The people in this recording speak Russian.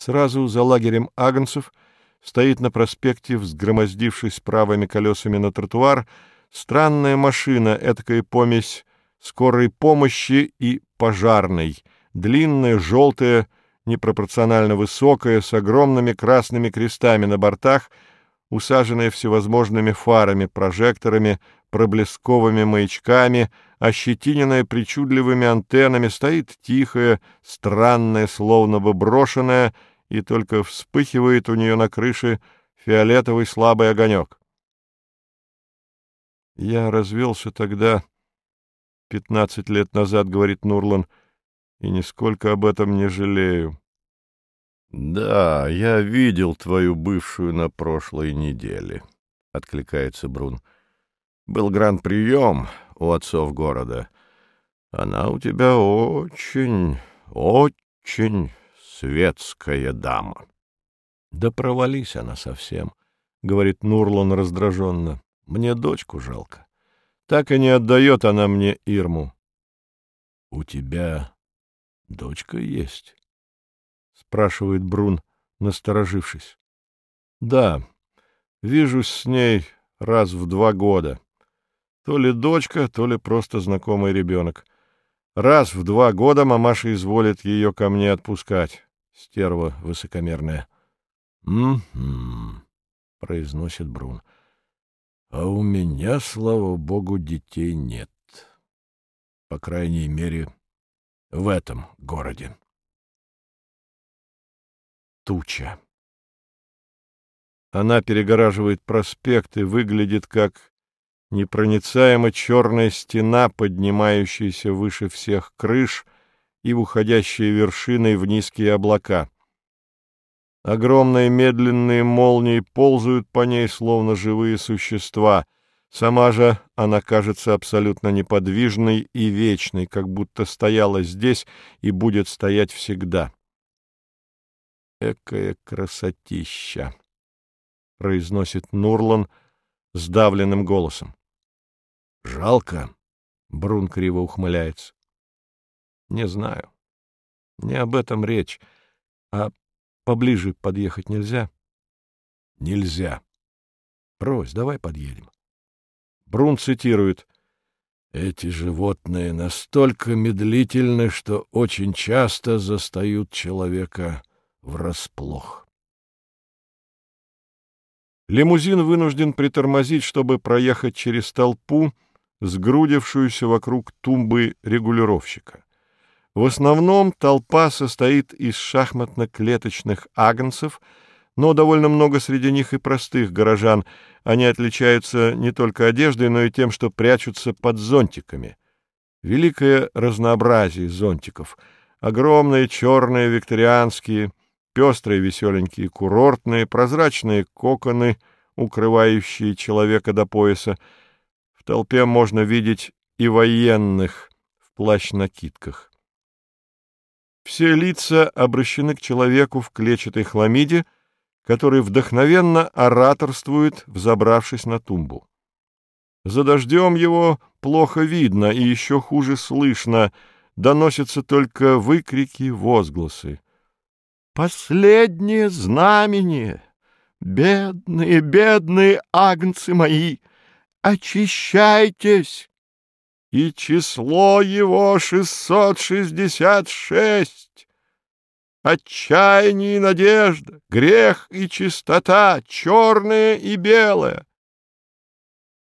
Сразу за лагерем агнцев стоит на проспекте, взгромоздившись правыми колесами на тротуар, странная машина, этакая помесь скорой помощи и пожарной, длинная, желтая, непропорционально высокая, с огромными красными крестами на бортах, усаженная всевозможными фарами, прожекторами, проблесковыми маячками, ощетиненная причудливыми антеннами, стоит тихая, странная, словно бы брошенная, и только вспыхивает у нее на крыше фиолетовый слабый огонек. Я развелся тогда, пятнадцать лет назад, — говорит Нурлан, — и нисколько об этом не жалею. — Да, я видел твою бывшую на прошлой неделе, — откликается Брун. — Был гранд-прием у отцов города. Она у тебя очень, очень светская дама. — Да провались она совсем, — говорит Нурлан раздраженно. — Мне дочку жалко. Так и не отдает она мне Ирму. — У тебя дочка есть? — спрашивает Брун, насторожившись. — Да, вижусь с ней раз в два года. То ли дочка, то ли просто знакомый ребенок. Раз в два года мамаша изволит ее ко мне отпускать стерва высокомерная. Произносит Брун. «А у меня, слава богу, детей нет. По крайней мере, в этом городе». Туча. Она перегораживает проспект и выглядит как непроницаемо черная стена, поднимающаяся выше всех крыш — и уходящие вершиной в низкие облака. Огромные медленные молнии ползают по ней, словно живые существа. Сама же она кажется абсолютно неподвижной и вечной, как будто стояла здесь и будет стоять всегда. «Экая красотища!» — произносит Нурлан сдавленным голосом. «Жалко!» — Брун криво ухмыляется. Не знаю. Не об этом речь. А поближе подъехать нельзя? Нельзя. Брось, давай подъедем. Брун цитирует. Эти животные настолько медлительны, что очень часто застают человека врасплох. Лимузин вынужден притормозить, чтобы проехать через толпу, сгрудившуюся вокруг тумбы регулировщика. В основном толпа состоит из шахматно-клеточных агнцев, но довольно много среди них и простых горожан. Они отличаются не только одеждой, но и тем, что прячутся под зонтиками. Великое разнообразие зонтиков. Огромные черные викторианские, пестрые веселенькие курортные, прозрачные коконы, укрывающие человека до пояса. В толпе можно видеть и военных в плащ-накидках. Все лица обращены к человеку в клетчатой хламиде, который вдохновенно ораторствует, взобравшись на тумбу. За дождем его плохо видно и еще хуже слышно, доносятся только выкрики, возгласы. «Последнее знамение! Бедные, бедные агнцы мои! Очищайтесь! и число его шестьсот шестьдесят шесть. Отчаяние и надежда, грех и чистота, черное и белое,